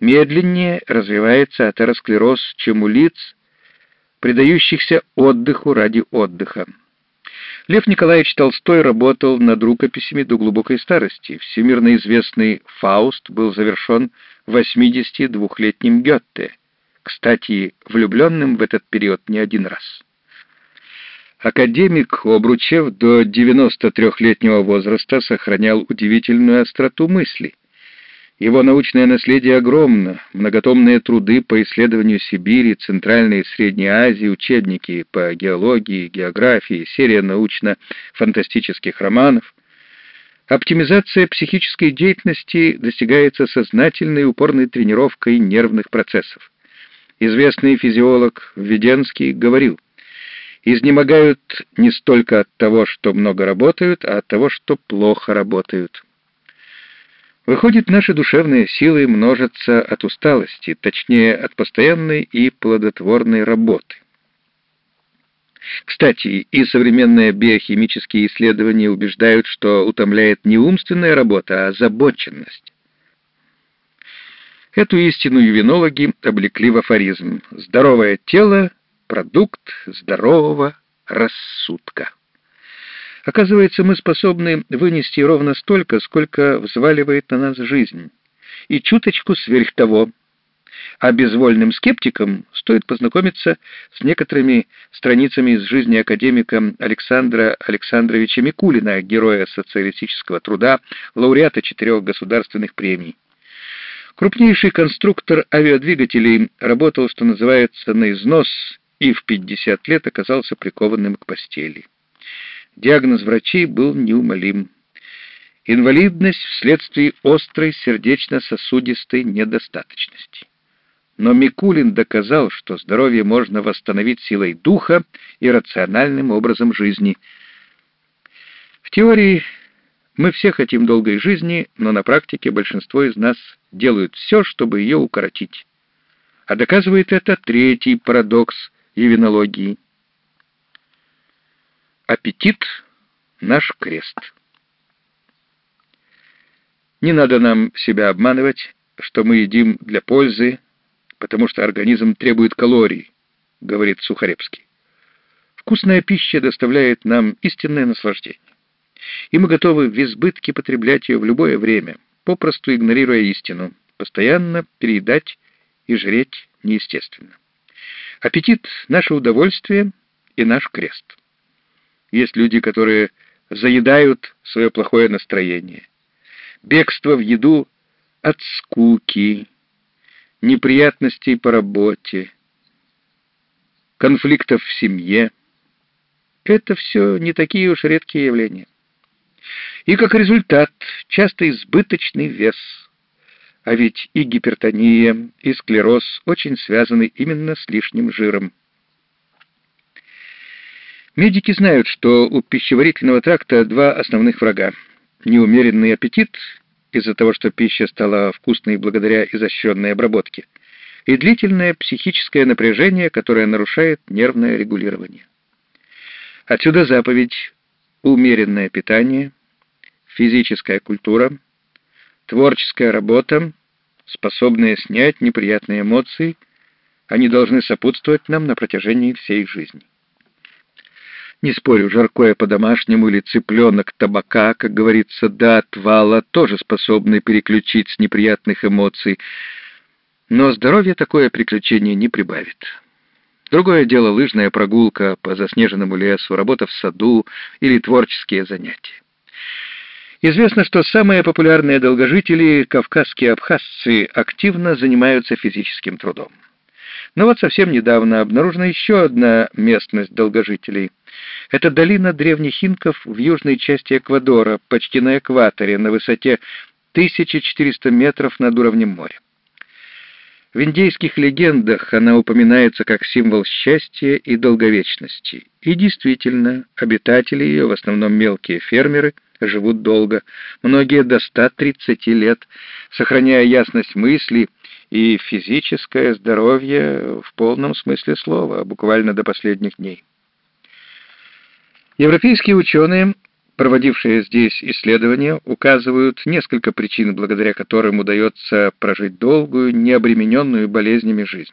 Медленнее развивается атеросклероз, чем у лиц, предающихся отдыху ради отдыха. Лев Николаевич Толстой работал над рукописями до глубокой старости. Всемирно известный «Фауст» был завершен 82-летним Гетте, кстати, влюбленным в этот период не один раз. Академик, обручев до 93-летнего возраста, сохранял удивительную остроту мысли. Его научное наследие огромно, многотомные труды по исследованию Сибири, Центральной и Средней Азии, учебники по геологии, географии, серия научно-фантастических романов. Оптимизация психической деятельности достигается сознательной и упорной тренировкой нервных процессов. Известный физиолог Введенский говорил, изнемогают не столько от того, что много работают, а от того, что плохо работают. Выходит, наши душевные силы множатся от усталости, точнее, от постоянной и плодотворной работы. Кстати, и современные биохимические исследования убеждают, что утомляет не умственная работа, а озабоченность. Эту истину ювенологи облекли в афоризм «Здоровое тело продукт здорового рассудка. Оказывается, мы способны вынести ровно столько, сколько взваливает на нас жизнь, и чуточку сверх того. А безвольным скептикам стоит познакомиться с некоторыми страницами из жизни академика Александра Александровича Микулина, героя социалистического труда, лауреата четырех государственных премий. Крупнейший конструктор авиадвигателей работал, что называется, на износ и в 50 лет оказался прикованным к постели. Диагноз врачей был неумолим. Инвалидность вследствие острой сердечно-сосудистой недостаточности. Но Микулин доказал, что здоровье можно восстановить силой духа и рациональным образом жизни. В теории мы все хотим долгой жизни, но на практике большинство из нас делают все, чтобы ее укоротить. А доказывает это третий парадокс ювенологии. Аппетит — наш крест. Не надо нам себя обманывать, что мы едим для пользы, потому что организм требует калорий, говорит Сухаревский. Вкусная пища доставляет нам истинное наслаждение, и мы готовы в избытке потреблять ее в любое время, попросту игнорируя истину, постоянно переедать и жреть неестественно. Аппетит — наше удовольствие и наш крест. Есть люди, которые заедают свое плохое настроение. Бегство в еду от скуки, неприятностей по работе, конфликтов в семье. Это все не такие уж редкие явления. И как результат часто избыточный вес – а ведь и гипертония, и склероз очень связаны именно с лишним жиром. Медики знают, что у пищеварительного тракта два основных врага. Неумеренный аппетит из-за того, что пища стала вкусной благодаря изощренной обработке, и длительное психическое напряжение, которое нарушает нервное регулирование. Отсюда заповедь «умеренное питание», «физическая культура», Творческая работа, способная снять неприятные эмоции, они должны сопутствовать нам на протяжении всей жизни. Не спорю, жаркое по-домашнему или цыпленок табака, как говорится, до отвала, тоже способны переключить с неприятных эмоций, но здоровье такое приключение не прибавит. Другое дело лыжная прогулка по заснеженному лесу, работа в саду или творческие занятия. Известно, что самые популярные долгожители, кавказские абхазцы, активно занимаются физическим трудом. Но вот совсем недавно обнаружена еще одна местность долгожителей. Это долина древних инков в южной части Эквадора, почти на экваторе, на высоте 1400 метров над уровнем моря. В индейских легендах она упоминается как символ счастья и долговечности. И действительно, обитатели ее, в основном мелкие фермеры – живут долго, многие до 130 лет, сохраняя ясность мысли и физическое здоровье в полном смысле слова, буквально до последних дней. Европейские ученые Проводившие здесь исследования указывают несколько причин, благодаря которым удается прожить долгую, необремененную болезнями жизнь.